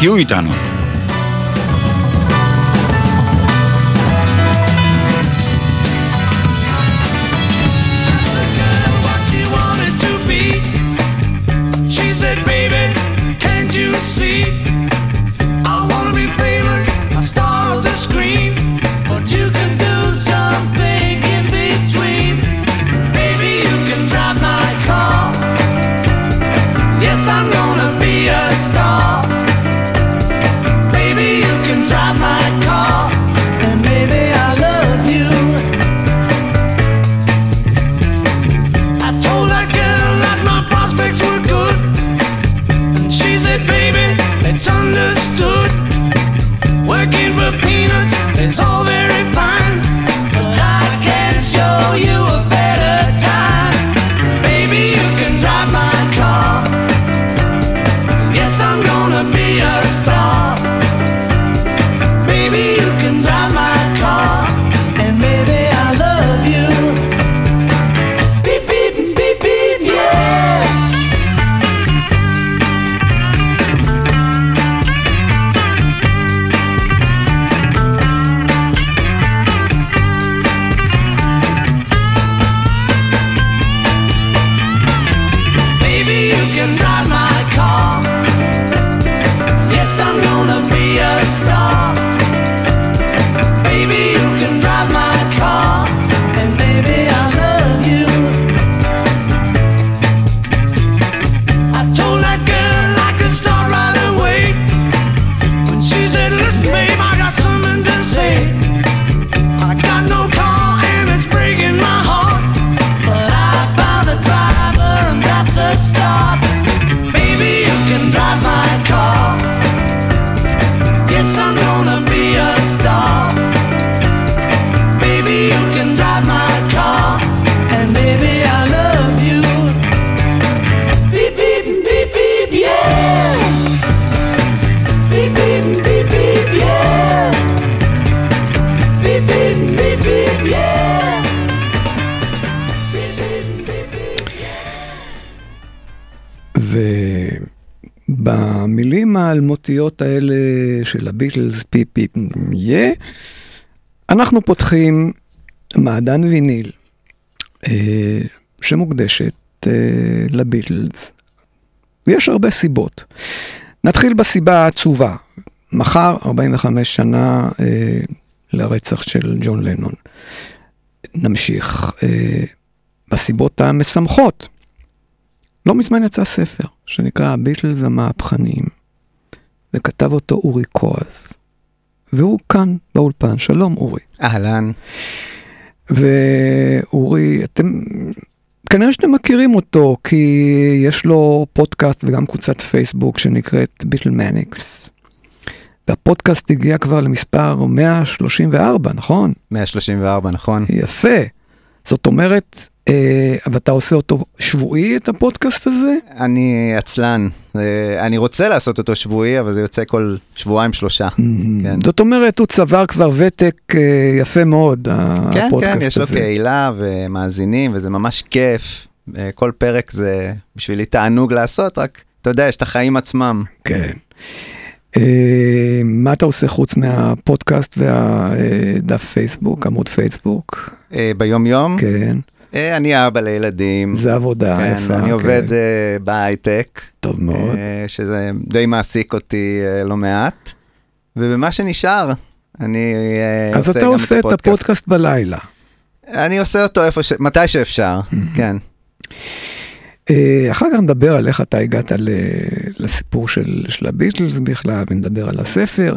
কেউই তা নয় peanuts, it's all very fine, but I can't show you האלמותיות האלה של הביטלס, פי פי יה, אנחנו פותחים מעדן ויניל אה, שמוקדשת אה, לביטלס. ויש הרבה סיבות. נתחיל בסיבה העצובה. מחר, 45 שנה אה, לרצח של ג'ון לנון. נמשיך אה, בסיבות המשמחות. לא מזמן יצא ספר שנקרא הביטלס המהפכניים. וכתב אותו אורי קורז. והוא כאן באולפן, שלום אורי. אהלן. ואורי, אתם, כנראה שאתם מכירים אותו, כי יש לו פודקאסט וגם קבוצת פייסבוק שנקראת ביטלמניקס. והפודקאסט הגיע כבר למספר 134, נכון? 134, נכון. יפה. זאת אומרת, ואתה עושה אותו שבועי, את הפודקאסט הזה? אני עצלן. אני רוצה לעשות אותו שבועי, אבל זה יוצא כל שבועיים שלושה. כן. זאת אומרת, הוא צבר כבר ותק אה, יפה מאוד, הפודקאסט הזה. כן, כן, יש לו קהילה ומאזינים, וזה ממש כיף. אה, כל פרק זה בשבילי תענוג לעשות, רק, אתה יודע, יש את החיים עצמם. כן. מה אתה עושה חוץ מהפודקאסט והדף פייסבוק, עמוד פייסבוק? ביום יום? כן. אה, אני אבא לילדים. זה עבודה כן, יפה. אני עובד כן. בהייטק. טוב מאוד. שזה די מעסיק אותי לא מעט. ובמה שנשאר, אני עושה גם את הפודקאסט. אז אתה עושה את הפודקאסט בלילה. אני עושה אותו איפה ש... מתי שאפשר, כן. אה, אחר כך נדבר על איך אתה הגעת ל- לסיפור של, של הביטלס בכלל, ונדבר על הספר,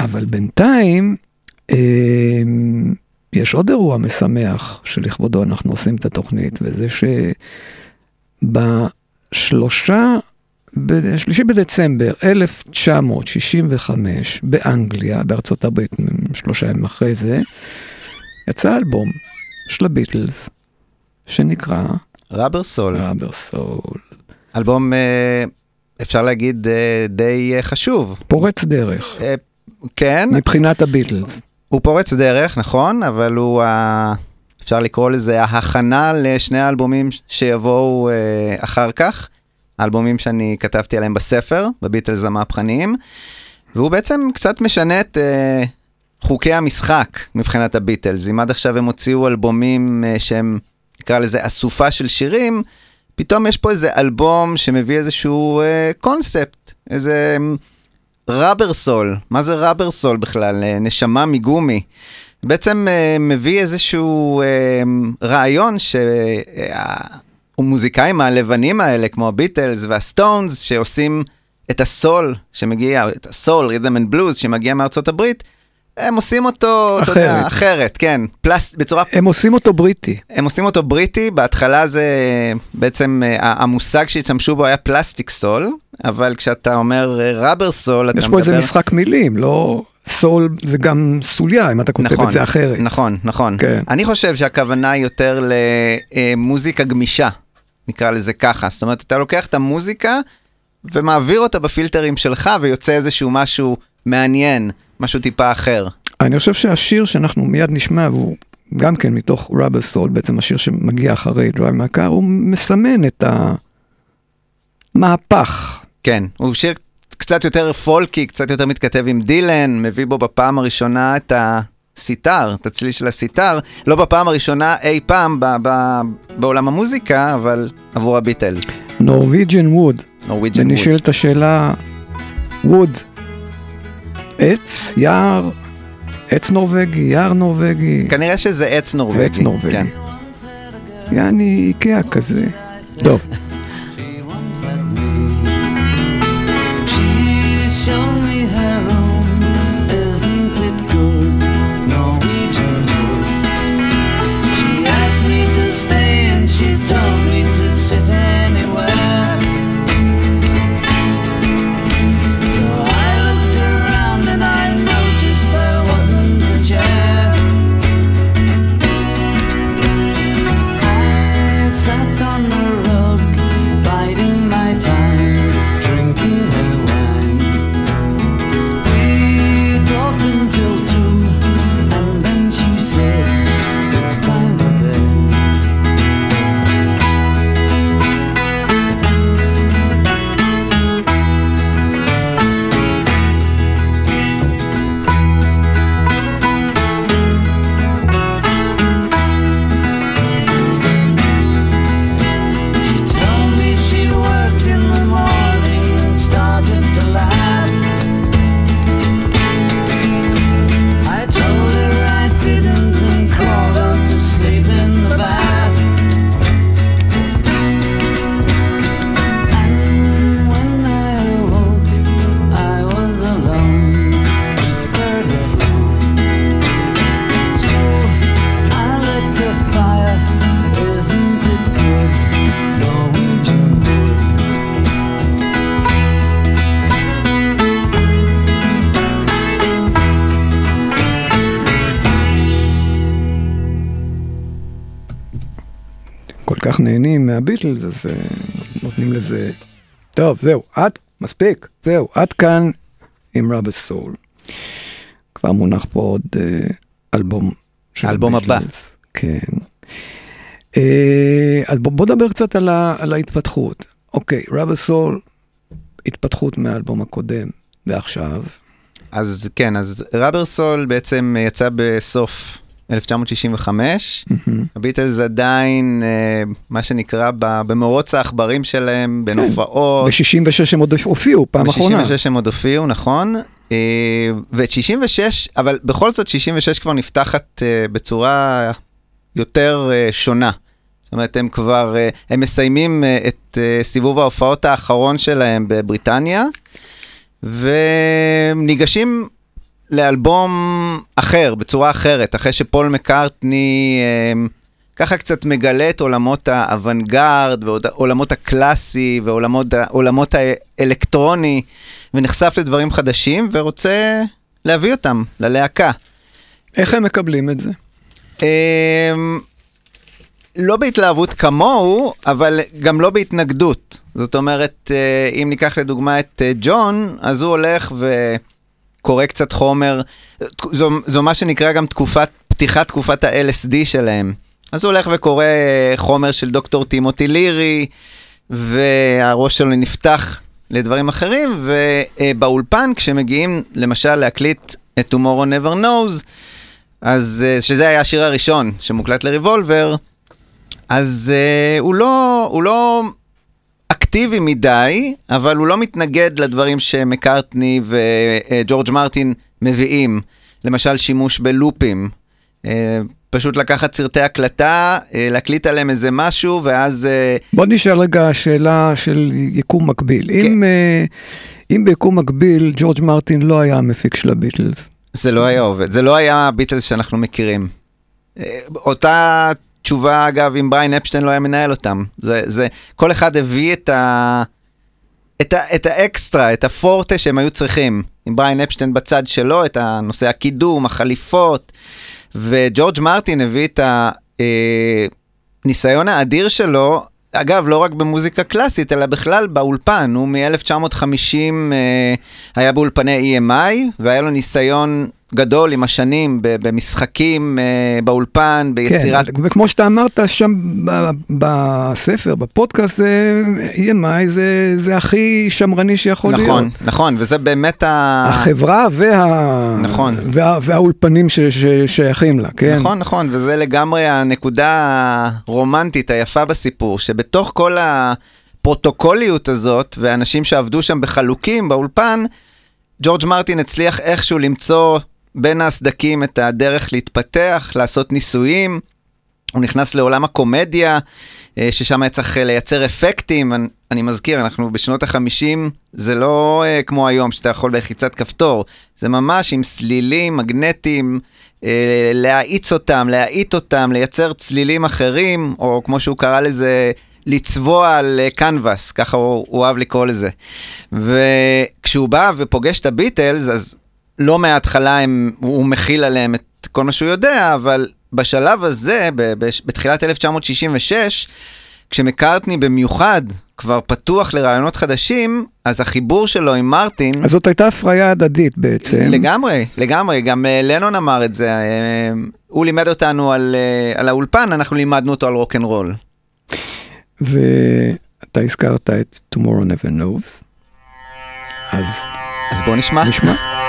אבל בינתיים אה, יש עוד אירוע משמח שלכבודו אנחנו עושים את התוכנית, וזה שבשלושה, בשלישי בדצמבר 1965 באנגליה, בארצות הברית, שלושה ימים אחרי זה, יצא אלבום של הביטלס, שנקרא ראבר סול, ראבר סול. אלבום, אה, אפשר להגיד, אה, די אה, חשוב. פורץ דרך, כן, מבחינת הביטלס. הוא פורץ דרך, נכון, אבל הוא, ה... אפשר לקרוא לזה ההכנה לשני האלבומים שיבואו אה, אחר כך, האלבומים שאני כתבתי עליהם בספר, בביטלס המהפכניים, והוא בעצם קצת משנה את אה, חוקי המשחק מבחינת הביטלס. אם עד עכשיו הם הוציאו אלבומים אה, שהם, נקרא לזה אסופה של שירים, פתאום יש פה איזה אלבום שמביא איזשהו אה, קונספט, איזה... Rubber Soul, מה זה Rubber Soul בכלל? אה, נשמה מגומי. בעצם אה, מביא איזשהו אה, רעיון שהמוזיקאים הלבנים האלה, כמו הביטלס והסטונס, שעושים את הסול שמגיע, את הסול, rhythm and blues, שמגיע מארצות הברית, הם עושים אותו, אתה יודע, אחרת. אחרת, כן, פלסט, בצורה הם עושים אותו בריטי. הם עושים אותו בריטי, בהתחלה זה בעצם, אה, המושג שהשתמשו בו היה פלסטיק סול, אבל כשאתה אומר ראבר סול, אתה יש מדבר... פה איזה משחק מילים, לא... סול זה גם סוליה, אם אתה כותב נכון, את זה אחרת. נכון, נכון. כן. אני חושב שהכוונה היא יותר למוזיקה גמישה, נקרא לזה ככה. זאת אומרת, אתה לוקח את המוזיקה ומעביר אותה בפילטרים שלך, ויוצא איזשהו משהו מעניין, משהו טיפה אחר. אני חושב שהשיר שאנחנו מיד נשמע, והוא גם כן מתוך Rubber Soul, בעצם השיר שמגיע אחרי Drive My Car, הוא מסמן את המהפך. כן, הוא שיר קצת יותר פולקי, קצת יותר מתכתב עם דילן, מביא בו בפעם הראשונה את הסיטר, את הצליל של הסיטר, לא בפעם הראשונה אי פעם ב- ב- בעולם המוזיקה, אבל עבור הביטלס. Norwegian Wood. Norwegian Wood. ונשאלת השאלה, wood, עץ, יער, עץ נורבגי, יער נורבגי, כנראה שזה עץ נורבגי. עץ נורבגי. כן. יעני איקאה כזה. טוב, כך נהנים מהביטלס, אז אה, נותנים לזה... טוב, זהו, עד, מספיק, זהו, עד כאן עם ראבר סול. כבר מונח פה עוד אה, אלבום של האלבום הבא. כן. אה, אז בוא, נדבר קצת על, ה, על ההתפתחות. אוקיי, ראבר סול, התפתחות מהאלבום הקודם, ועכשיו, אז כן, אז ראבר סול בעצם יצא בסוף 1965. הביטלס עדיין, אה, מה שנקרא, במרוץ העכברים שלהם, בין כן. הופעות. ב-66 הם עוד הופיעו, פעם אחרונה. ב-66 הם עוד הופיעו, נכון. אה, ואת 66, אבל בכל זאת 66 כבר נפתחת אה, בצורה יותר אה, שונה. זאת אומרת, הם כבר, אה, הם מסיימים אה, את אה, סיבוב ההופעות האחרון שלהם בבריטניה, וניגשים לאלבום אחר, בצורה אחרת, אחרי שפול מקארטני אה, ככה קצת מגלה את עולמות האוונגרד, ועולמות הקלאסי, ועולמות האלקטרוני, ונחשף לדברים חדשים, ורוצה להביא אותם ללהקה. איך הם מקבלים את זה? אמ, לא בהתלהבות כמוהו, אבל גם לא בהתנגדות. זאת אומרת, אה, אם ניקח לדוגמה את אה, ג'ון, אז הוא הולך וקורא קצת חומר, זו, זו מה שנקרא גם תקופת, פתיחת תקופת ה-LSD שלהם. אז הוא הולך וקורא אה, חומר של דוקטור טימותי לירי, והראש שלו נפתח לדברים אחרים, ובאולפן, כשמגיעים למשל להקליט את Tomorrow Never Knows, אז שזה היה השיר הראשון שמוקלט לריבולבר, אז uh, הוא, לא, הוא לא אקטיבי מדי, אבל הוא לא מתנגד לדברים שמקארטני וג'ורג' מרטין מביאים. למשל שימוש בלופים. Uh, פשוט לקחת סרטי הקלטה, uh, להקליט עליהם איזה משהו, ואז... Uh... בוא נשאל רגע שאלה של יקום מקביל. כן. אם, אם ביקום מקביל ג'ורג' מרטין לא היה המפיק של הביטלס. זה לא היה עובד, זה לא היה הביטלס שאנחנו מכירים. אותה תשובה, אגב, אם בריין אפשטיין לא היה מנהל אותם. זה, זה, כל אחד הביא את, ה, את, ה, את האקסטרה, את הפורטה שהם היו צריכים. עם בריין אפשטיין בצד שלו, את הנושא הקידום, החליפות, וג'ורג' מרטין הביא את הניסיון האדיר שלו, אגב, לא רק במוזיקה קלאסית, אלא בכלל באולפן. הוא מ-1950 אה, היה באולפני EMI, והיה לו ניסיון גדול עם השנים במשחקים, אה, באולפן, ביצירת... כן, וכמו שאתה אמרת שם בספר, בפודקאסט, EMI זה, זה הכי שמרני שיכול נכון, להיות. נכון, נכון, וזה באמת ה... החברה וה... נכון. וה... והאולפנים ש... ששייכים לה, כן? נכון, נכון, וזה לגמרי הנקודה הרומנטית היפה בסיפור, שבתוך כל הפרוטוקוליות הזאת, ואנשים שעבדו שם בחלוקים באולפן, ג'ורג' מרטין הצליח איכשהו למצוא בין הסדקים את הדרך להתפתח, לעשות ניסויים. הוא נכנס לעולם הקומדיה, אה, ששם היה צריך אה, לייצר אפקטים. אני, אני מזכיר, אנחנו בשנות החמישים, זה לא uh, כמו היום, שאתה יכול בלחיצת כפתור. זה ממש עם סלילים מגנטיים, להאיץ אותם, להאיט אותם, לייצר צלילים אחרים, או כמו שהוא קרא לזה, לצבוע על קנבס, ככה הוא, הוא אהב לקרוא לזה. וכשהוא בא ופוגש את הביטלס, אז לא מההתחלה הם, הוא מכיל עליהם את כל מה שהוא יודע, אבל בשלב הזה, בתחילת 1966, כשמקארטני במיוחד כבר פתוח לרעיונות חדשים, אז החיבור שלו עם מרטין... אז זאת הייתה הפריה הדדית בעצם. לגמרי, לגמרי, גם אה, לנון אמר את זה. אה, הוא לימד אותנו על, אה, על האולפן, אנחנו לימדנו אותו על רוקנרול. ואתה הזכרת את Tomorrow Never Knows, אז... אז בואו נשמע. נשמע.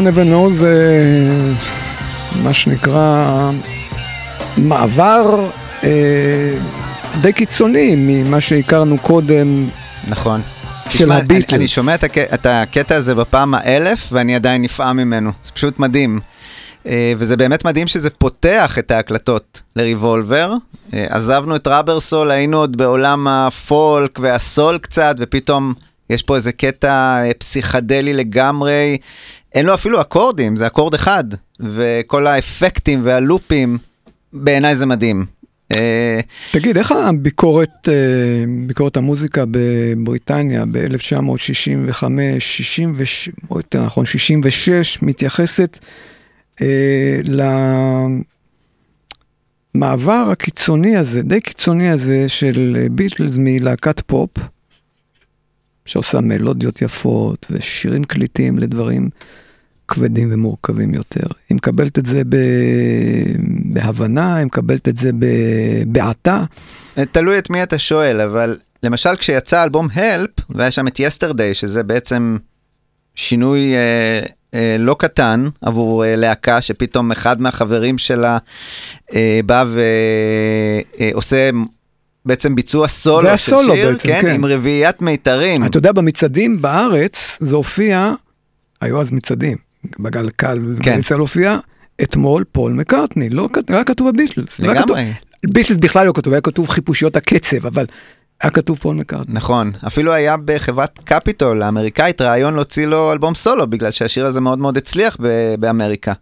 Tomorrow Never Know זה מה שנקרא מעבר אה, די קיצוני ממה שהכרנו קודם. נכון. של תשמע, אני, הביטלס. אני שומע את, הק... את הקטע הזה בפעם האלף, ואני עדיין נפעם ממנו. זה פשוט מדהים. אה, וזה באמת מדהים שזה פותח את ההקלטות לריבולבר. אה, עזבנו את ראבר סול, היינו עוד בעולם הפולק והסול קצת, ופתאום יש פה איזה קטע אה, פסיכדלי לגמרי. אין לו אפילו אקורדים, זה אקורד אחד. וכל האפקטים והלופים, בעיניי זה מדהים. אה, תגיד, איך הביקורת, אה, ביקורת המוזיקה בבריטניה ב-1965, 66, או יותר נכון, 66, מתייחסת אה, למעבר הקיצוני הזה, די קיצוני הזה של ביטלס מלהקת פופ, שעושה מלודיות יפות ושירים קליטים לדברים כבדים ומורכבים יותר. היא מקבלת את זה ב... בהבנה, היא מקבלת את זה בבעתה. תלוי את מי אתה שואל, אבל למשל כשיצא אלבום הלפ, והיה שם את יסטרדי, שזה בעצם שינוי אה, אה, לא קטן עבור אה, להקה, שפתאום אחד מהחברים שלה אה, בא ועושה בעצם ביצוע סולו זה של הסולו שיר, בעצם, כן, כן. עם רביעיית מיתרים. אתה יודע, במצעדים בארץ זה הופיע, היו אז מצעדים, בגל קל כן. בגלי צה"ל הופיע, אתמול פול מקארטני, לא כת- היה כתוב ביטלס. לא לגמרי. ביטלס בכלל לא כתוב, היה כתוב חיפושיות הקצב, אבל היה כתוב פול מקארטני. נכון, אפילו היה בחברת קפיטול האמריקאית רעיון להוציא לו אלבום סולו, בגלל שהשיר הזה מאוד מאוד הצליח באמריקה.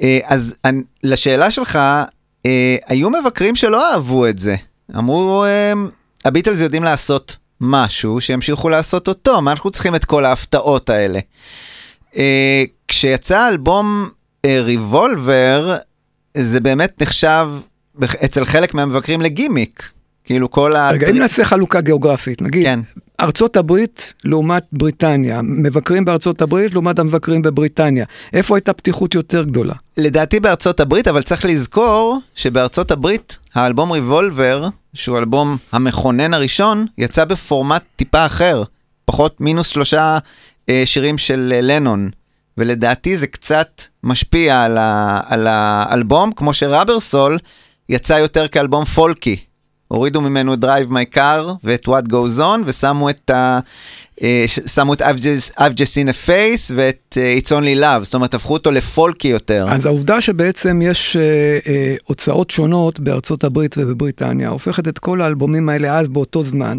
אה, אז לשאלה שלך, אה, היו מבקרים שלא אהבו את זה. אמרו, אה, הביטלס יודעים לעשות משהו, שימשיכו לעשות אותו, מה אנחנו צריכים את כל ההפתעות האלה? אה, כשיצא אלבום ריבולבר, זה באמת נחשב אצל חלק מהמבקרים לגימיק. כאילו כל ה... רגע, אם נעשה חלוקה גיאוגרפית, נגיד, כן. ארצות הברית לעומת בריטניה, מבקרים בארצות הברית לעומת המבקרים בבריטניה, איפה הייתה פתיחות יותר גדולה? לדעתי בארצות הברית, אבל צריך לזכור שבארצות הברית האלבום ריבולבר, שהוא אלבום המכונן הראשון, יצא בפורמט טיפה אחר, פחות מינוס שלושה אה, שירים של אה, לנון. ולדעתי זה קצת משפיע על, ה, על האלבום, כמו שראבר סול יצא יותר כאלבום פולקי. הורידו ממנו את Drive My Car ואת What Goes On, ושמו את ה... אה, שמו את I've just, seen a face ואת אה, It's Only Love, זאת אומרת, הפכו אותו לפולקי יותר. אז העובדה שבעצם יש אה, אה, הוצאות שונות בארצות הברית ובבריטניה, הופכת את כל האלבומים האלה אז באותו זמן,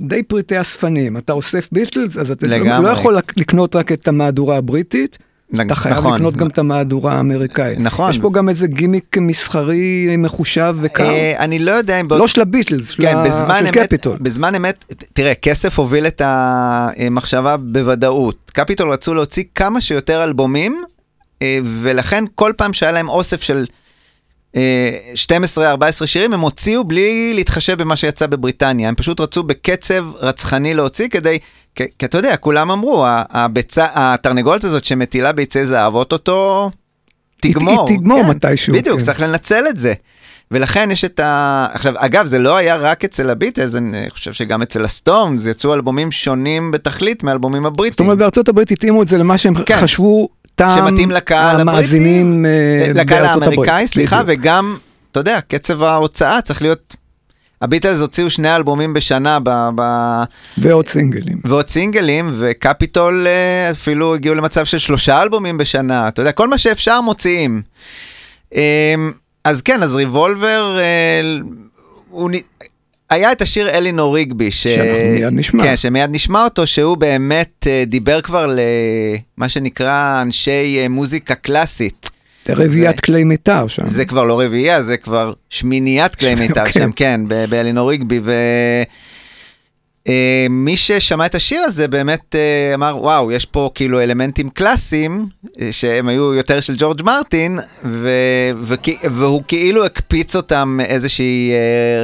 די פריטי אספנים. אתה אוסף ביטלס, אז אתה לגמרי. לא יכול לק- לקנות רק את המהדורה הבריטית, אתה חייב נכון. לקנות גם את המהדורה האמריקאית. נכון. יש פה גם איזה גימיק מסחרי מחושב וקר. אה, אני לא יודע אם... בעוד- לא של הביטלס, של כן, ה- בזמן של אמת, קפיטול. בזמן אמת, תראה, כסף הוביל את המחשבה בוודאות. קפיטול רצו להוציא כמה שיותר אלבומים, אה, ולכן כל פעם שהיה להם אוסף של אה, 12-14 שירים, הם הוציאו בלי להתחשב במה שיצא בבריטניה. הם פשוט רצו בקצב רצחני להוציא כדי, כי, כי אתה יודע, כולם אמרו, הביצה, התרנגולת הזאת שמטילה ביצי זהב, אוטוטו תגמור. היא תגמור מתישהו, בדיוק, כן. צריך לנצל את זה. ולכן יש את ה... עכשיו, אגב, זה לא היה רק אצל הביטלס, אני חושב שגם אצל הסטונס יצאו אלבומים שונים בתכלית מאלבומים זאת הבריטים. אומרת, בארצות הברית התאימו את זה למה שהם כן. חשבו טעם שמתאים לקהל המאזינים אה, לקהל בארצות הברית. האמריקאי, סליחה, בדיוק. וגם, אתה יודע, קצב ההוצאה צריך להיות... הביטלס הוציאו שני אלבומים בשנה ב... ב... ועוד סינגלים. ועוד סינגלים, וקפיטול אה, אפילו הגיעו למצב של שלושה אלבומים בשנה, אתה יודע, כל מה שאפשר מוציאים. אה, אז כן, אז ריבולבר, אה, הוא היה את השיר אלינור ריגבי, ש... שאנחנו מיד נשמע. כן, שמיד נשמע אותו, שהוא באמת אה, דיבר כבר למה שנקרא אנשי מוזיקה קלאסית. רביעיית כלי מיתר שם. זה כבר לא רביעייה, זה כבר שמיניית כלי מיתר כן. שם, כן, באלינור ריגבי, ו... אה, מי ששמע את השיר הזה באמת אה, אמר, וואו, יש פה כאילו אלמנטים קלאסיים, אה, שהם היו יותר של ג'ורג' מרטין, ו... וכי- והוא כאילו הקפיץ אותם איזושהי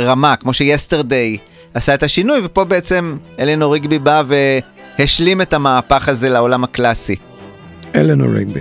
רמה, כמו שיסטרדי עשה את השינוי, ופה בעצם אלינור ריגבי בא והשלים את המהפך הזה לעולם הקלאסי. אלנור ריגבי.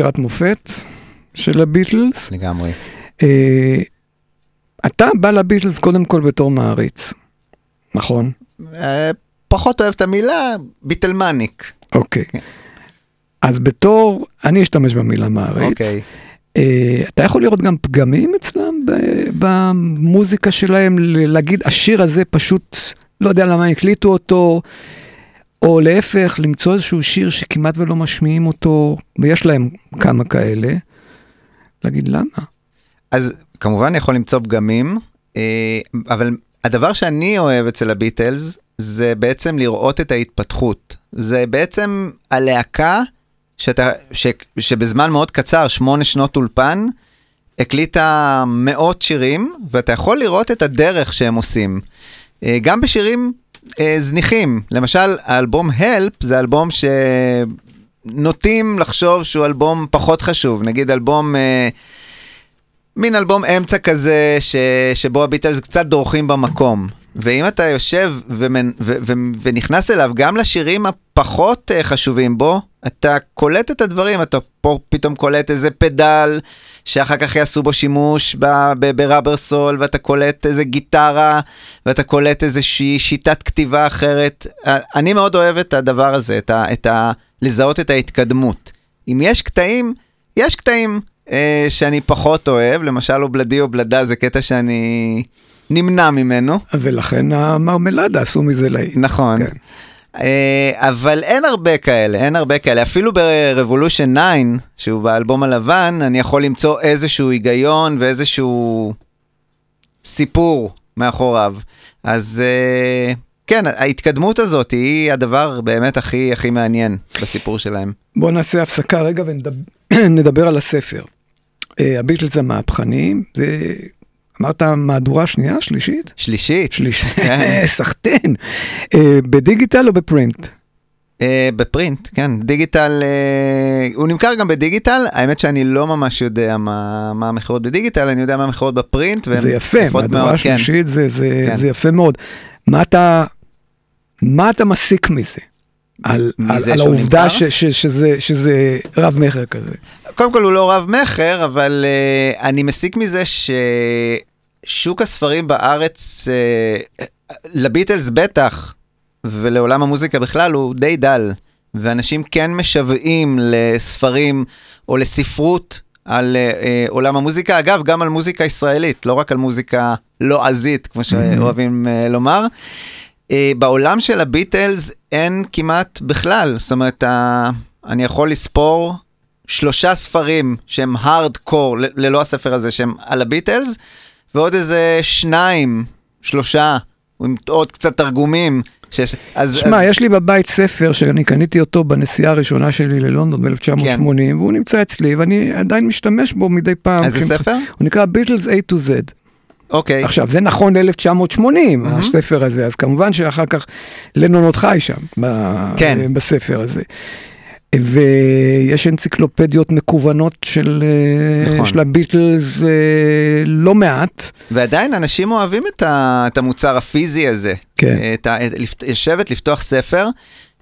יצירת מופת של הביטלס. לגמרי. אה, אתה בא לביטלס קודם כל בתור מעריץ, נכון? אה, פחות אוהב את המילה ביטלמניק. אוקיי. אז בתור, אני אשתמש במילה מעריץ. אוקיי. אה, אתה יכול לראות גם פגמים אצלם במוזיקה שלהם, להגיד השיר הזה פשוט, לא יודע למה הקליטו אותו, או להפך, למצוא איזשהו שיר שכמעט ולא משמיעים אותו, ויש להם כמה כאלה, להגיד למה? אז כמובן יכול למצוא פגמים, אה, אבל הדבר שאני אוהב אצל הביטלס זה בעצם לראות את ההתפתחות. זה בעצם הלהקה שאתה, ש, שבזמן מאוד קצר, שמונה שנות אולפן, הקליטה מאות שירים, ואתה יכול לראות את הדרך שהם עושים. אה, גם בשירים אה, זניחים, למשל האלבום Help זה אלבום שנוטים לחשוב שהוא אלבום פחות חשוב, נגיד אלבום... אה, מין אלבום אמצע כזה, ש, שבו הביטלס קצת דורכים במקום. ואם אתה יושב ומנ, ו, ו, ונכנס אליו גם לשירים הפחות uh, חשובים בו, אתה קולט את הדברים, אתה פה פתאום קולט איזה פדל, שאחר כך יעשו בו שימוש בראבר סול, ואתה קולט איזה גיטרה, ואתה קולט איזושהי שיטת כתיבה אחרת. אני מאוד אוהב את הדבר הזה, את ה, את ה, לזהות את ההתקדמות. אם יש קטעים, יש קטעים אה, שאני פחות אוהב, למשל אובלדי אובלדה זה קטע שאני נמנע ממנו. ולכן המרמלדה עשו מזה להיט. נכון. כן. אה, אבל אין הרבה כאלה, אין הרבה כאלה. אפילו ב-Revolution 9, שהוא באלבום הלבן, אני יכול למצוא איזשהו היגיון ואיזשהו סיפור מאחוריו. אז אה, כן, ההתקדמות הזאת היא הדבר באמת הכי הכי מעניין בסיפור שלהם. בואו נעשה הפסקה רגע ונדבר על הספר. אה, הביטלס המהפכניים, זה, אמרת מהדורה שנייה, שלישית? שלישית. שלישית, כן. סחטיין. אה, בדיגיטל או בפרינט? אה, בפרינט, כן, דיגיטל, אה, הוא נמכר גם בדיגיטל, האמת שאני לא ממש יודע מה, מה המכירות בדיגיטל, אני יודע מה המכירות בפרינט, זה יפה, מהדורה כן. שלישית זה, זה, כן. זה יפה מאוד. מה אתה, מה אתה מסיק מזה? על, על, על העובדה? ש, ש, שזה, שזה רב מכר כזה. קודם כל הוא לא רב מכר, אבל uh, אני מסיק מזה ששוק הספרים בארץ, uh, לביטלס בטח, ולעולם המוזיקה בכלל, הוא די דל. ואנשים כן משוועים לספרים או לספרות על uh, uh, עולם המוזיקה. אגב, גם על מוזיקה ישראלית, לא רק על מוזיקה לועזית, כמו שאוהבים uh, לומר. Uh, בעולם של הביטלס אין כמעט בכלל, זאת אומרת, uh, אני יכול לספור שלושה ספרים שהם הארד קור, ללא הספר הזה, שהם על הביטלס, ועוד איזה שניים, שלושה, עם עוד קצת תרגומים. שיש, אז, שמע, אז, יש לי בבית ספר שאני קניתי אותו בנסיעה הראשונה שלי ללונדון ב-1980, כן. והוא נמצא אצלי, ואני עדיין משתמש בו מדי פעם. איזה ספר? הוא נקרא ביטלס A to Z. אוקיי. עכשיו, זה נכון ל-1980, הספר הזה, אז כמובן שאחר כך לנון עוד חי שם, ב- כן. בספר הזה. ויש אנציקלופדיות מקוונות של, אה, נכון. של הביטלס אה, לא מעט. ועדיין אנשים אוהבים את, ה, את המוצר הפיזי הזה. כן. את ה, את, לשבת, לפתוח ספר,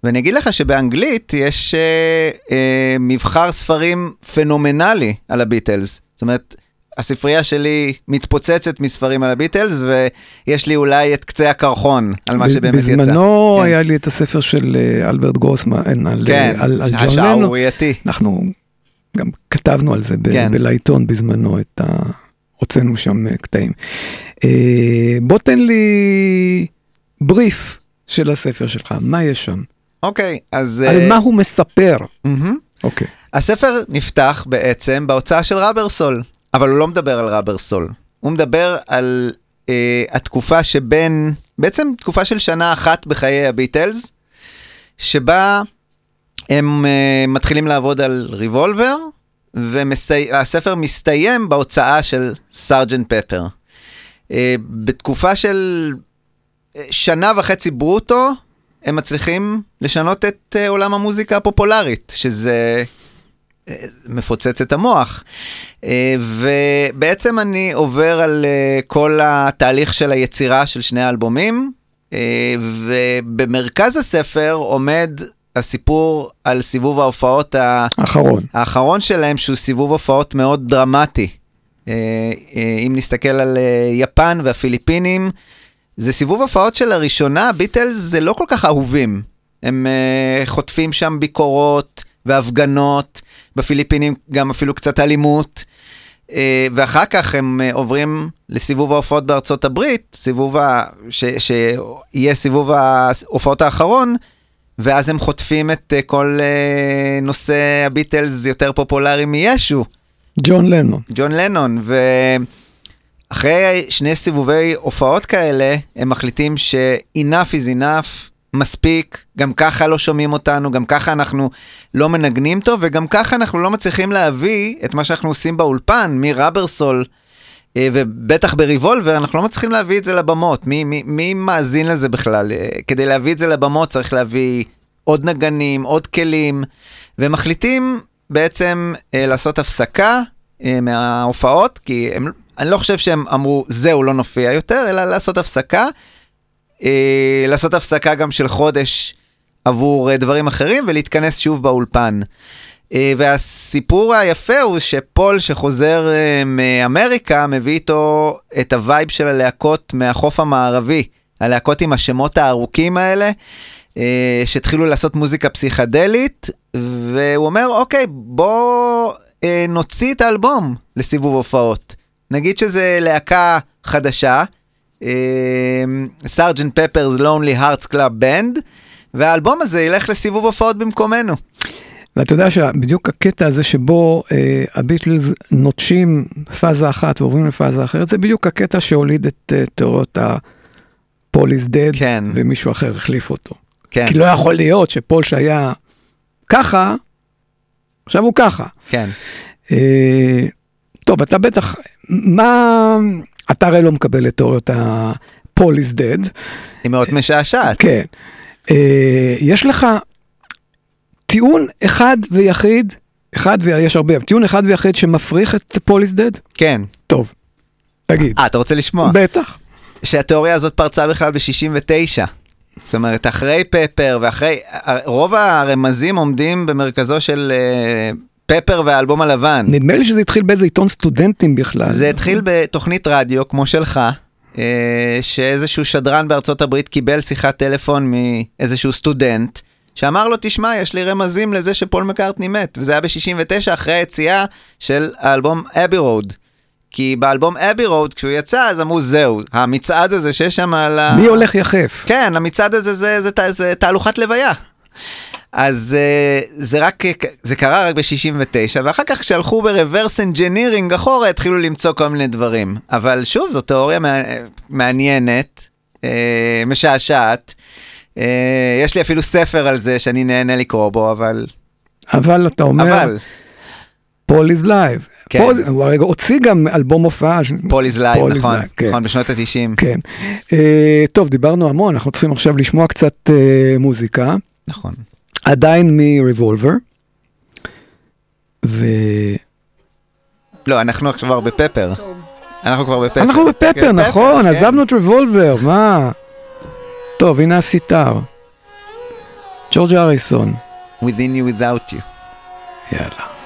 ואני אגיד לך שבאנגלית יש אה, אה, מבחר ספרים פנומנלי על הביטלס. זאת אומרת, הספרייה שלי מתפוצצת מספרים על הביטלס, ויש לי אולי את קצה הקרחון על מה שבאמת יצא. בזמנו כן. היה לי את הספר של אה, אלברט גרוסמן, על, כן, אה, על, על ג'ון לנון. אנחנו גם כתבנו על זה ב- כן. בלעיתון בזמנו, את ה... הוצאנו שם אה, קטעים. בוא תן לי בריף של הספר שלך, מה יש שם? אוקיי, אז... על מה הוא מספר? אוקיי. הספר נפתח בעצם בהוצאה של רברסול, אבל הוא לא מדבר על רברסול. הוא מדבר על אה, התקופה שבין, בעצם תקופה של שנה אחת בחיי הביטלס, שבה הם אה, מתחילים לעבוד על ריבולבר, והספר מסתיים בהוצאה של סארג'נט פפר. אה, בתקופה של אה, שנה וחצי ברוטו, הם מצליחים לשנות את אה, עולם המוזיקה הפופולרית, שזה מפוצץ את המוח. אה, ובעצם אני עובר על אה, כל התהליך של היצירה של שני האלבומים, אה, ובמרכז הספר עומד הסיפור על סיבוב ההופעות ה... אחרון. האחרון שלהם, שהוא סיבוב הופעות מאוד דרמטי. אם נסתכל על יפן והפיליפינים, זה סיבוב הופעות שלראשונה, ביטלס זה לא כל כך אהובים. הם חוטפים שם ביקורות והפגנות, בפיליפינים גם אפילו קצת אלימות. אה, ואחר כך הם אה, עוברים לסיבוב ההופעות בארצות הברית, סיבוב ה... ש... שיהיה סיבוב ההופעות האחרון, ואז הם חוטפים את אה, כל נושא הביטלס יותר פופולרי מישו, ג'ון לנון. ג'ון לנון, ואחרי שני סיבובי הופעות כאלה, הם מחליטים ש-enough is enough, מספיק, גם ככה לא שומעים אותנו, גם ככה אנחנו לא מנגנים טוב, וגם ככה אנחנו לא מצליחים להביא את מה שאנחנו עושים באולפן, מרברסול, אה, ובטח בריבולבר, אנחנו לא מצליחים להביא את זה לבמות. מי, מי, מי מאזין לזה בכלל? אה, כדי להביא את זה לבמות צריך להביא עוד נגנים, עוד כלים, ומחליטים בעצם אה, לעשות הפסקה מההופעות, כי הם, אני לא חושב שהם אמרו, זהו, לא נופיע יותר, אלא לעשות הפסקה. אה, לעשות הפסקה גם של חודש עבור אה, דברים אחרים ולהתכנס שוב באולפן. אה, והסיפור היפה הוא שפול שחוזר אה, מאמריקה מביא איתו את ה-vibe של הלהקות מהחוף המערבי, הלהקות עם השמות הארוכים האלה, אה, שהתחילו לעשות מוזיקה פסיכדלית, והוא אומר, אוקיי, בוא אה, נוציא את האלבום לסיבוב הופעות. נגיד שזה להקה חדשה, Sergeant Pepper's Lonely Hearts Club Band, והאלבום הזה ילך לסיבוב הופעות במקומנו. ואתה יודע שבדיוק הקטע הזה שבו אה, הביטלס נוטשים פאזה אחת ועוברים לפאזה אחרת, זה בדיוק הקטע שהוליד את אה, תיאוריות ה-Paul is dead, כן. ומישהו אחר החליף אותו. כן, כי לא יכול להיות שפול שהיה ככה, עכשיו הוא ככה. כן. אה, טוב, אתה בטח, מה, אתה הרי לא מקבל את תיאוריות הפול איז דד, היא מאוד משעשעת. כן. אה, יש לך טיעון אחד ויחיד, אחד ויש הרבה, טיעון אחד ויחיד שמפריך את פול איז דד? כן. טוב, תגיד. אה, אתה רוצה לשמוע? בטח. שהתיאוריה הזאת פרצה בכלל ב-69. זאת אומרת, אחרי פפר ואחרי... רוב הרמזים עומדים במרכזו של אה, פפר והאלבום הלבן. נדמה לי שזה התחיל באיזה עיתון סטודנטים בכלל. זה התחיל בתוכנית רדיו כמו שלך, אה, שאיזשהו שדרן בארצות הברית קיבל שיחת טלפון מאיזשהו סטודנט, שאמר לו, תשמע, יש לי רמזים לזה שפול מקארטני מת, וזה היה ב-69 אחרי היציאה של האלבום אבי רוד. כי באלבום Abbey Road, כשהוא יצא, אז אמרו, זהו, המצעד הזה שיש שם על ה... מי הולך יחף? כן, המצעד הזה זה, זה, זה, זה תהלוכת לוויה. אז uh, זה רק, זה קרה רק ב-69, ואחר כך כשהלכו ברוורס אנג'ינירינג אחורה, התחילו למצוא כל מיני דברים. אבל שוב, זו תיאוריה מע... מעניינת, uh, משעשעת. Uh, יש לי אפילו ספר על זה שאני נהנה לקרוא בו, אבל... אבל אתה אומר, אבל, Paul is live. כן. פה, הוא הרגע הוציא גם אלבום הופעה. Paul is live, פול נכון, live, כן. נכון, בשנות ה-90. כן. אה, טוב, דיברנו המון, אנחנו צריכים עכשיו לשמוע קצת אה, מוזיקה. נכון. עדיין מ-Revolver. ואנחנו לא, אנחנו עכשיו כבר ב-Pepper. אנחנו כבר ב-Pepper. ב-Pepper, כן, נכון, כן. עזבנו את ריבולבר, מה? טוב, הנה הסיטר. ג'ורג' אריסון. Within you without you. יאללה.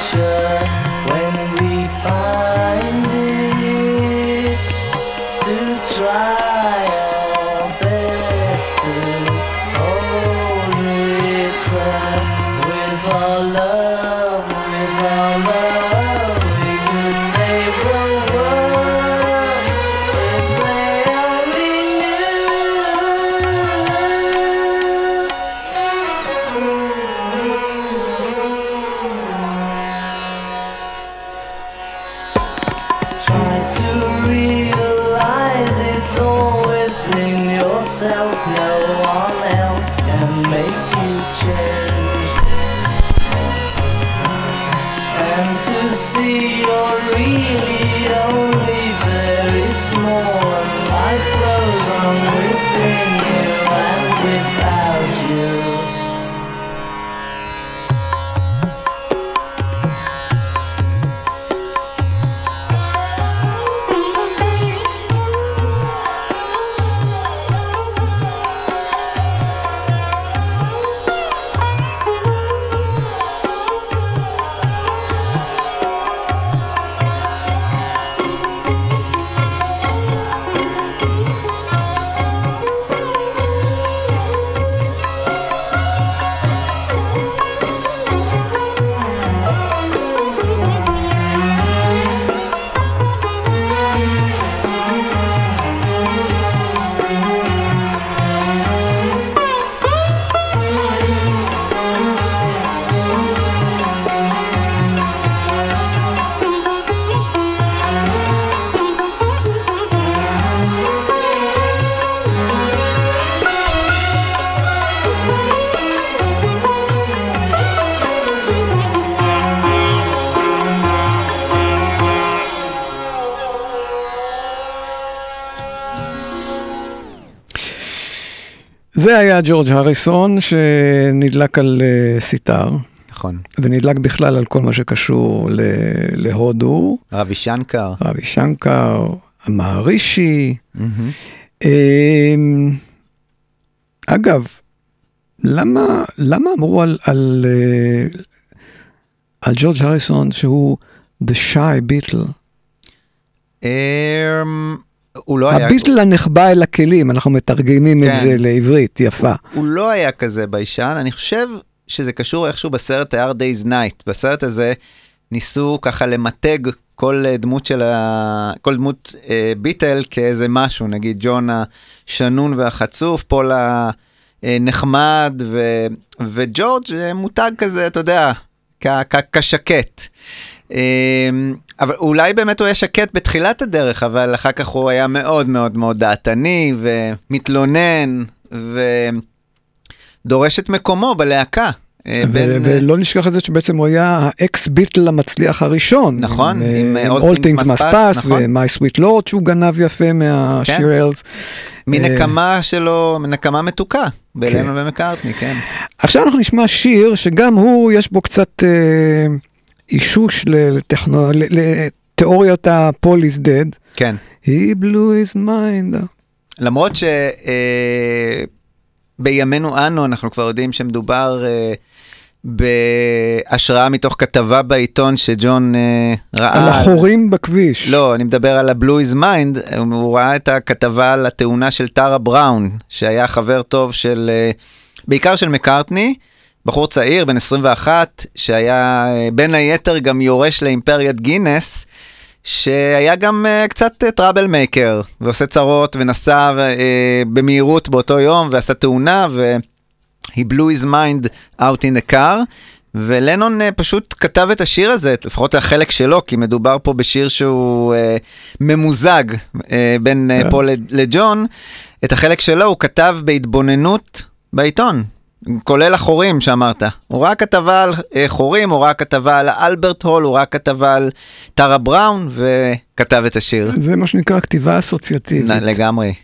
future זה היה ג'ורג' הריסון שנדלק על אה, סיטר, נכון. ונדלק בכלל על כל מה שקשור ל- להודו, רבי שנקר. רבי שנקר, המערישי. מהמם. אמ, אגב, למה, למה אמרו על, על, אה, על ג'ורג' הריסון שהוא The Shy Beatle? אמ, הוא לא היה... הביטל הנחבא אל הכלים, אנחנו מתרגמים את כן. זה לעברית, יפה. הוא לא היה כזה ביישן, אני חושב שזה קשור איכשהו בסרט ה-Hard Day's Night. בסרט הזה ניסו ככה למתג כל אה, דמות של ה... כל דמות אה, ביטל כאיזה משהו, נגיד ג'ון השנון והחצוף, פול הנחמד, ו... וג'ורג' אה, מותג כזה, אתה יודע, כשקט. אמ, אבל אולי באמת הוא היה שקט בתחילת הדרך, אבל אחר כך הוא היה מאוד מאוד מאוד דעתני ומתלונן ודורש את מקומו בלהקה. אה, בין... ולא נשכח את זה שבעצם הוא היה האקס ביטל המצליח הראשון. נכון, עם, אה, אה, All Things Must Pass, Pass נכון. ו-My Sweet Lord שהוא גנב יפה מהשיר כן. מנקמה שלו, נקמה מתוקה, בלנון כן. ומקארטני, כן. עכשיו אנחנו נשמע שיר שגם הוא יש בו קצת אה, אישוש לתיאוריית ה-Paul is dead. כן. He blew his mind. למרות שבימינו אנו אנחנו כבר יודעים שמדובר אה, בהשראה מתוך כתבה בעיתון שג'ון אה, ראה. על החורים בכביש. לא, אני מדבר על is Mind, הוא ראה את הכתבה על התאונה של טרה בראון, שהיה חבר טוב של, אה, בעיקר של מקארטני, בחור צעיר, בן 21, שהיה אה, בין היתר גם יורש לאימפריית גינס, שהיה גם uh, קצת troublemaker, ועושה צרות, ונסע uh, במהירות באותו יום, ועשה תאונה, ו-he blew his mind out in the car. ולנון uh, פשוט כתב את השיר הזה, לפחות החלק שלו, כי מדובר פה בשיר שהוא uh, ממוזג uh, בין uh, כן. פול לג'ון, את החלק שלו הוא כתב בהתבוננות בעיתון. כולל החורים שאמרת. הוא ראה כתבה על אה, חורים, הוא ראה כתבה על אלברט הול, הוא ראה כתבה על טרה בראון, וכתב את השיר. זה מה שנקרא כתיבה אסוציאטיבית. לגמרי.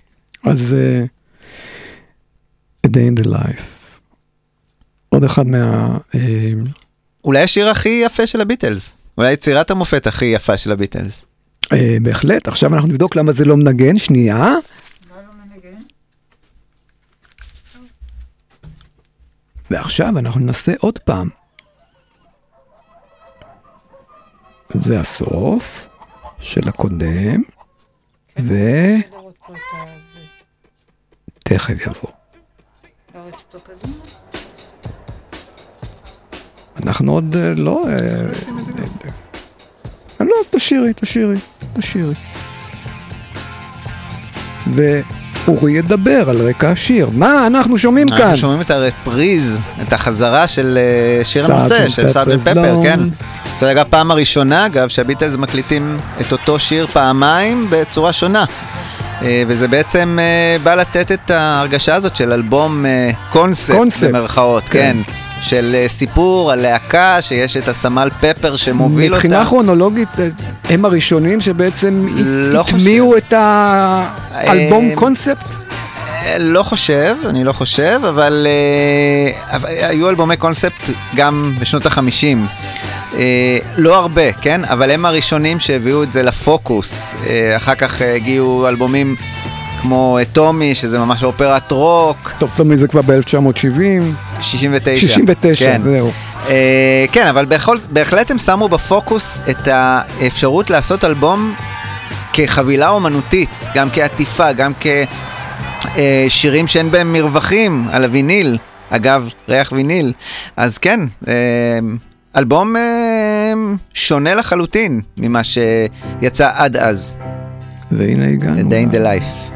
אז אה, A Day in the Life. עוד אחד מה... אה, אולי השיר הכי יפה של הביטלס. אולי יצירת המופת הכי יפה של הביטלס. אה, בהחלט, עכשיו אנחנו נבדוק למה זה לא מנגן, שנייה. ועכשיו אנחנו ננסה עוד פעם. זה הסוף של הקודם, ו... תכף יבוא. אנחנו עוד אה, לא... אה, אה, לא, תשאירי, תשאירי, תשאירי. ואורי ידבר על רקע השיר. מה אנחנו שומעים כאן? אנחנו שומעים את הרפריז, את החזרה של אה, שיר הנושא, של סארג'נט פפר's פפר. כן. זו הייתה הפעם הראשונה, אגב, שהביטלס מקליטים את אותו שיר פעמיים בצורה שונה. אה, וזה בעצם אה, בא לתת את ההרגשה הזאת של אלבום קונספט, קונספט. במרכאות, כן. כן. של אה, סיפור על להקה, שיש את הסמל פפר שמוביל אותה. מבחינה כרונולוגית, אה, הם הראשונים שבעצם לא הטמיעו את האלבום אה, קונספט? לא חושב, אני לא חושב, אבל, אבל היו אלבומי קונספט גם בשנות החמישים. לא הרבה, כן? אבל הם הראשונים שהביאו את זה לפוקוס. אחר כך הגיעו אלבומים כמו אה, טומי, שזה ממש אופרת רוק, טוב, אומרת זה כבר ב-1970, 69. 69, כן. זהו. אה, כן, אבל בכל, בהחלט הם שמו בפוקוס את האפשרות לעשות אלבום כחבילה אומנותית, גם כעטיפה, גם כשירים שאין בהם מרווחים על הוויניל. אגב, ריח ויניל. אז כן, אה, אלבום אה, שונה לחלוטין ממה שיצא עד אז, והנה הגענו. Day in the Life.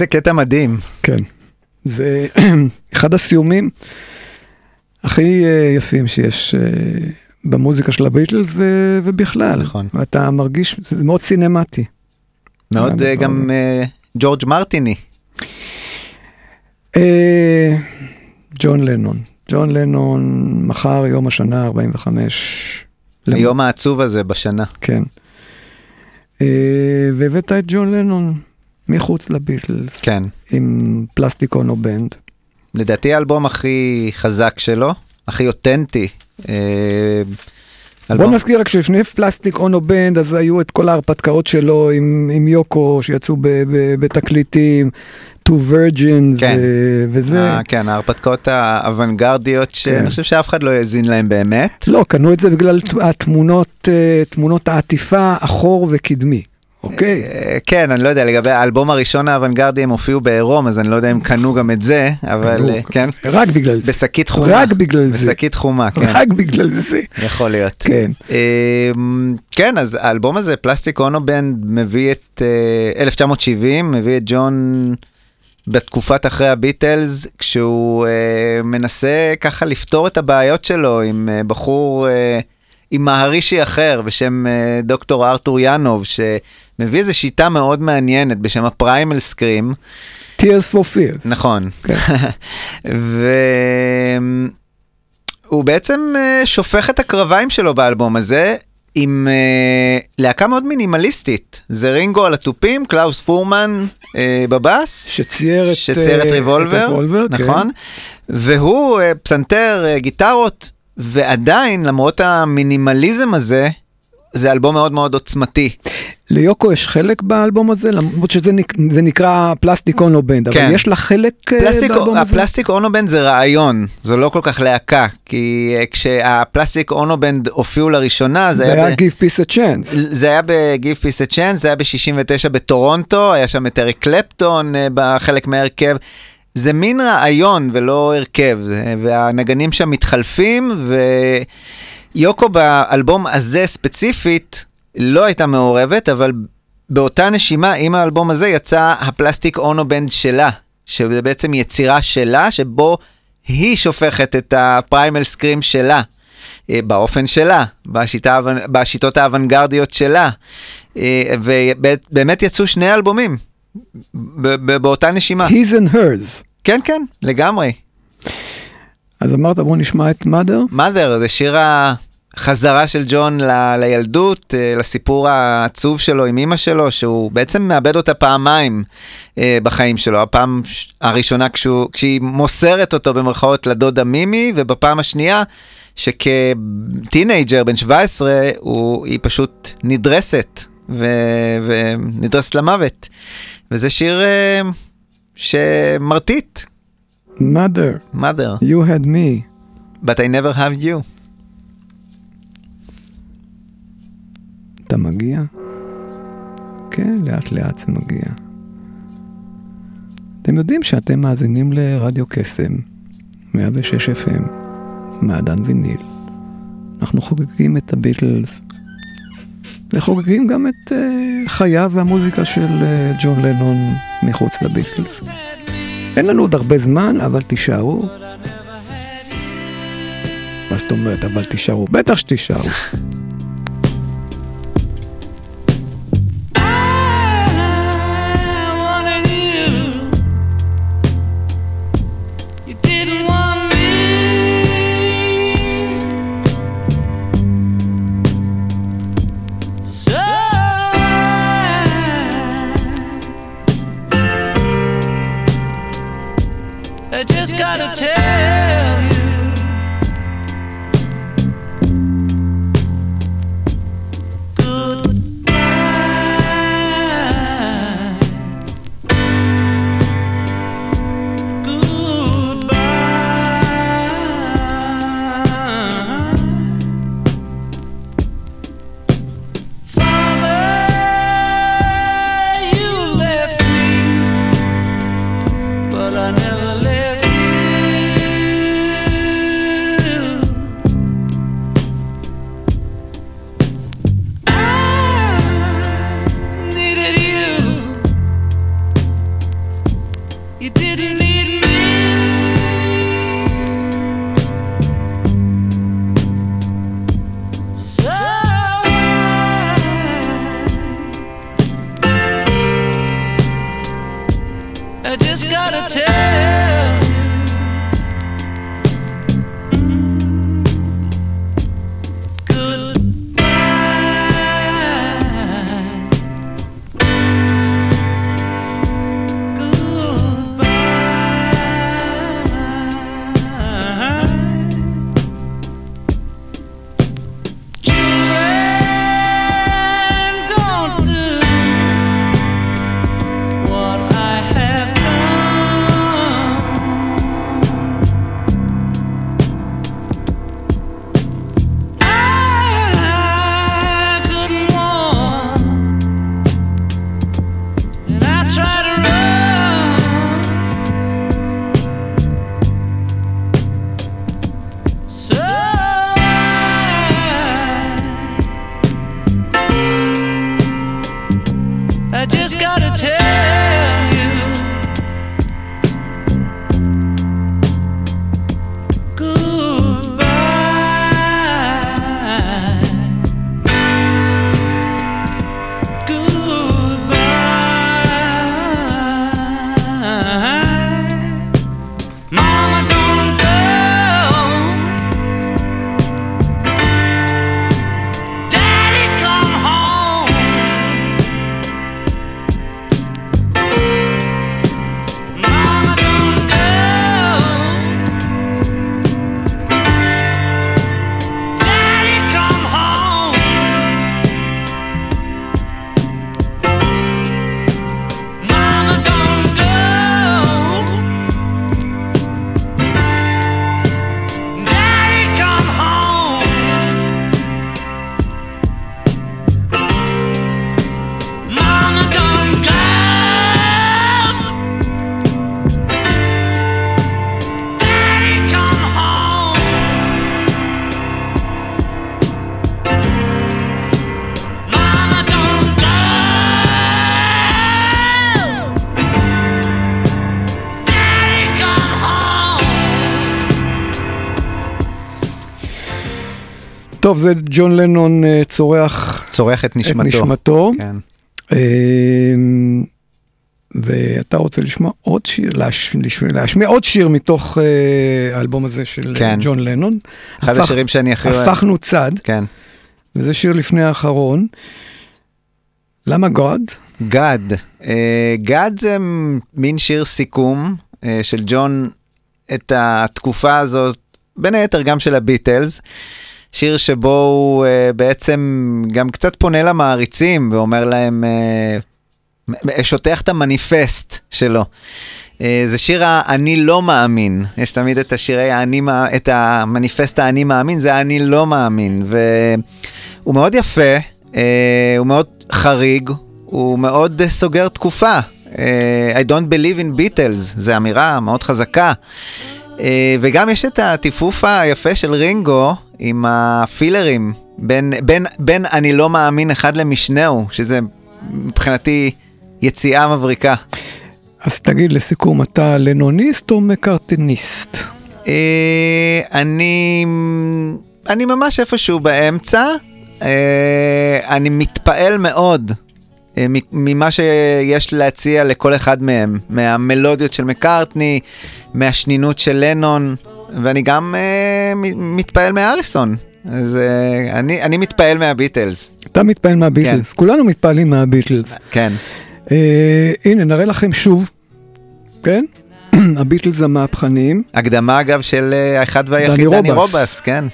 איזה קטע מדהים. כן. זה אחד הסיומים הכי אה, יפים שיש אה, במוזיקה של הביטלס ו- ובכלל. נכון. ואתה מרגיש, זה מאוד סינמטי. מאוד אה. גם ג'ורג' מרטיני. ג'ון לנון. ג'ון לנון, מחר יום השנה 45. למ- היום העצוב הזה בשנה. כן. והבאת את ג'ון לנון מחוץ לביטלס, כן. עם פלסטיק אונו בנד. לדעתי האלבום הכי חזק שלו, הכי אותנטי. אה, בוא אלבום- נזכיר רק שלפני פלסטיק אונו בנד אז היו את כל ההרפתקאות שלו עם, עם יוקו שיצאו ב, ב, בתקליטים, Two Virgins כן. ו- וזה. אה, כן, ההרפתקאות האוונגרדיות שאני כן. חושב שאף אחד לא האזין להם באמת. לא, קנו את זה בגלל התמונות, אה, תמונות העטיפה אחור וקדמי, אוקיי? אה, כן, אני לא יודע, לגבי האלבום הראשון האוונגרדי הם הופיעו בעירום, אז אני לא יודע אם קנו גם את זה, אבל אה, כן, רק בגלל זה. בשקית חומה. רק בגלל זה. בשקית חומה, כן, רק בגלל זה. יכול להיות. כן. אמ, כן, אז האלבום הזה, פלסטיק אונובנד, מביא את אה, 1970, מביא את ג'ון בתקופת אחרי הביטלס, כשהוא אה, מנסה ככה לפתור את הבעיות שלו עם אה, בחור, אה, עם מהרישי אחר בשם אה, דוקטור ארתור ינוב, שמביא איזו שיטה מאוד מעניינת בשם ה-primal scream. Tears for Fear. נכון. כן. והוא בעצם אה, שופך את הקרביים שלו באלבום הזה עם אה, להקה מאוד מינימליסטית. זה רינגו על התופים, קלאוס פורמן אה, בבאס. שצייר את, שצייר את אה, Revolver, Revolver, כן. נכון? והוא אה, פסנתר, אה, גיטרות, ועדיין, למרות המינימליזם הזה, זה אלבום מאוד מאוד עוצמתי. ליוקו יש חלק באלבום הזה, למרות שזה נק... זה נקרא Plastic Ono Band, אבל כן. יש לה חלק אה, plastic, באלבום הזה? ה-Plastic Ono Band זה רעיון, זו לא כל כך להקה, כי אה, כשה-Plastic Ono Band הופיעו לראשונה, זה זה היה... היה ב- Give Peace a Chance. זה היה ב-Give Peace a Chance, זה היה ב-69 בטורונטו, היה שם את אריק קלפטון אה, בחלק מההרכב. זה מין רעיון ולא הרכב, זה- והנגנים שם מתחלפים, ויוקו באלבום הזה ספציפית לא הייתה מעורבת, אבל באותה נשימה, עם האלבום הזה יצא ה-Plastic Ono Band שלה, שזה בעצם יצירה שלה, שבו היא שופכת את ה-primal scream שלה. אה, באופן שלה, בשיטה, בשיטות האוונגרדיות שלה. אה, ובאמת יצאו שני אלבומים באותה נשימה. His and Hers. כן, כן, לגמרי. אז אמרת בוא נשמע את mother. mother זה שיר חזרה של ג'ון ל- לילדות, אה, לסיפור העצוב שלו עם אימא שלו, שהוא בעצם מאבד אותה פעמיים אה, בחיים שלו. הפעם הראשונה כשהוא, כשהיא מוסרת אותו במרכאות לדודה מימי, ובפעם השנייה שכטינג'ר בן 17 הוא, היא פשוט נדרסת, ו- ונדרסת למוות. וזה שיר אה, שמרטיט, mother, mother, you had me. but I never have you. אתה מגיע? כן, לאט לאט זה מגיע. אתם יודעים שאתם מאזינים לרדיו קסם, 106 FM, מעדן ויניל. אנחנו חוגגים את הביטלס, וחוגגים גם את uh, חייו והמוזיקה של uh, ג'ון לנון מחוץ לביטלס. אין לנו עוד הרבה זמן, אבל תישארו. מה זאת אומרת, אבל תישארו? בטח שתישארו. טוב, זה ג'ון לנון אה, צורח צורך את את נשמתו. נשמתו. כן. אמ, ואתה רוצה לשמוע עוד שיר, להש... להש... להשמיע עוד שיר מתוך אה, האלבום הזה של כן. כן. ג'ון לנון. אחד הפך- השירים שאני הכי אוהב. הפכנו צד, כן. וזה שיר לפני האחרון. למה גוד? גד. אה, גד זה מין שיר סיכום אה, של ג'ון את התקופה הזאת, בין היתר גם של הביטלס. שיר שבו הוא אה, בעצם גם קצת פונה למעריצים ואומר להם, מ- שוטח את המניפסט שלו. אה, זה שיר ה"אני לא מאמין", יש תמיד את השירי האני, את המניפסט האני מאמין, זה האני לא מאמין, והוא מאוד יפה, אה, הוא מאוד חריג, הוא מאוד אה, סוגר תקופה. אה, I don't believe in Beatles, זו אמירה מאוד חזקה. אה, וגם יש את הטיפוף היפה של רינגו עם הפילרים בין, בין, בין אני לא מאמין אחד למשנהו, שזה מבחינתי יציאה מבריקה. אז תגיד לסיכום, אתה לנוניסט או מקארטניסט? אה, אני, אני ממש איפשהו באמצע. אה, אני מתפעל מאוד אה, ממה שיש להציע לכל אחד מהם, מהמלודיות של מקארטני, מהשנינות של לנון, ואני גם אה, מ- מתפעל מהאריסון. אז אה, אני, אני מתפעל מהביטלס, אתה מתפעל מהביטלס, כולנו מתפעלים מהביטלס. כן. אה, הנה, נראה לכם שוב, כן? הביטלס המהפכניים. הקדמה אגב של האחד והיחיד דני דני רובס. רובס, כן.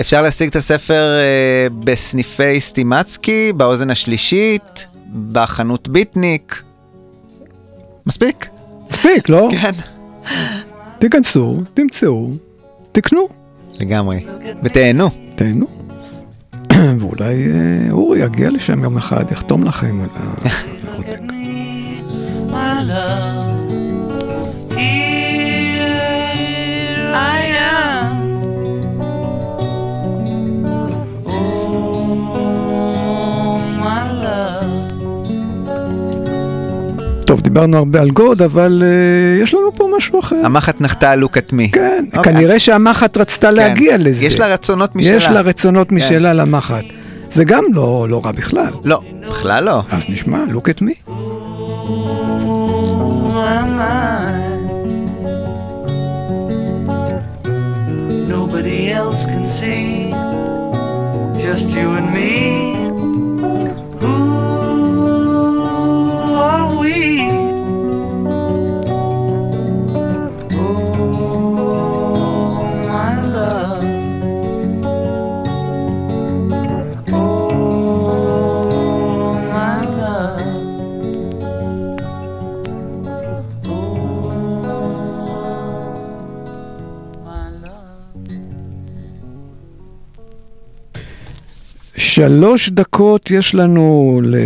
אפשר להשיג את הספר אה, בסניפי סטימצקי, באוזן השלישית, בחנות ביטניק. מספיק. מספיק, לא? כן. תיכנסו, תמצאו, תקנו, לגמרי. ותהנו. תהנו. ואולי אה, אורי יגיע לשם יום אחד, יחתום לכם על העותק. טוב, דיברנו הרבה על גוד, אבל אה, יש לנו פה משהו אחר. המחט נחתה look at me. כן, אוקיי. כנראה שהמחט רצתה להגיע לזה. יש לה רצונות משלה. כן. יש לה רצונות משלה למחט. זה גם לא לא רע בכלל. לא, בכלל לא. אז נשמע, look at me. Nobody else can see, just you and me. שלוש דקות יש לנו ל-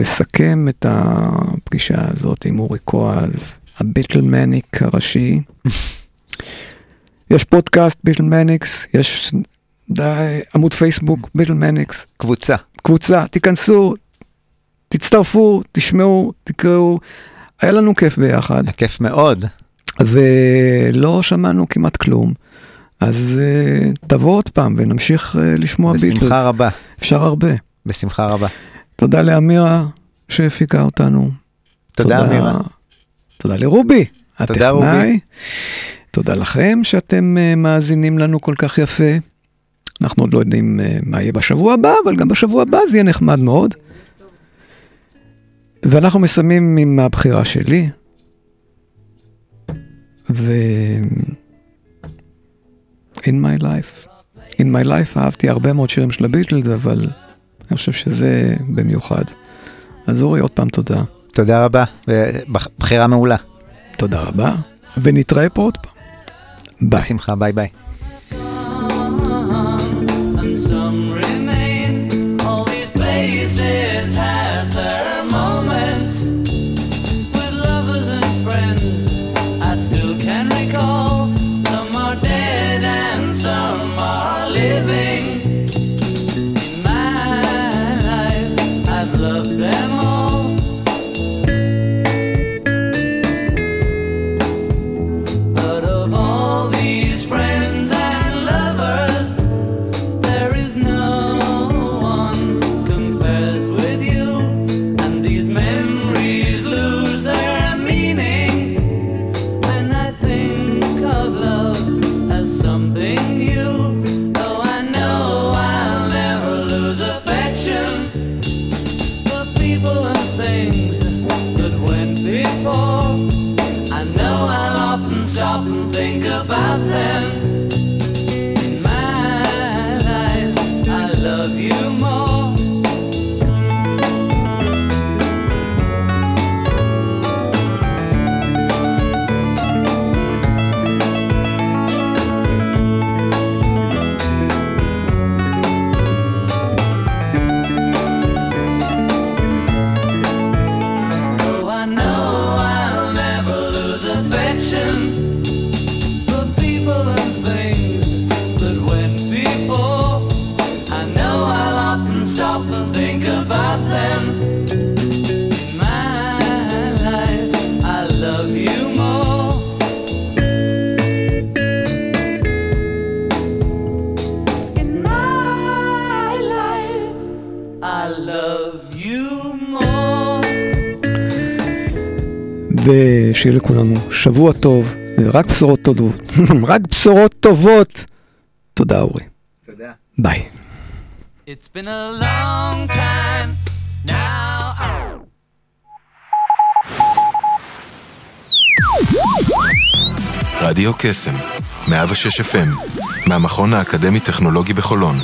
לסכם את הפגישה הזאת עם אורי קואז, הביטלמניק הראשי. יש פודקאסט ביטלמניקס, יש די, עמוד פייסבוק ביטלמניקס, קבוצה. קבוצה, תיכנסו, תצטרפו, תשמעו, תקראו. היה לנו כיף ביחד, היה כיף מאוד. ולא שמענו כמעט כלום. אז uh, תבוא עוד פעם ונמשיך uh, לשמוע ביטלס. בשמחה רבה. אפשר הרבה. בשמחה רבה. תודה לאמירה שהפיקה אותנו. תודה, אמירה. תודה לרובי, תודה, רובי. הטכנאי. תודה לכם שאתם uh, מאזינים לנו כל כך יפה. אנחנו עוד לא יודעים uh, מה יהיה בשבוע הבא, אבל גם בשבוע הבא זה יהיה נחמד מאוד. ואנחנו מסיימים עם הבחירה שלי. ו... In my life. In my life אהבתי הרבה מאוד שירים של הביטלס, אבל אני חושב שזה במיוחד. אז אורי, עוד פעם תודה. תודה רבה. ובחירה מעולה. תודה רבה, ונתראה פה עוד פעם. ביי. בשמחה, ביי ביי. שבוע טוב, ורק בשורות טובות. רק בשורות טובות. תודה אורי. תודה. ביי. It's been a long time now. רדיו קסם, 106 FM, מהמכון האקדמי-טכנולוגי בחולון.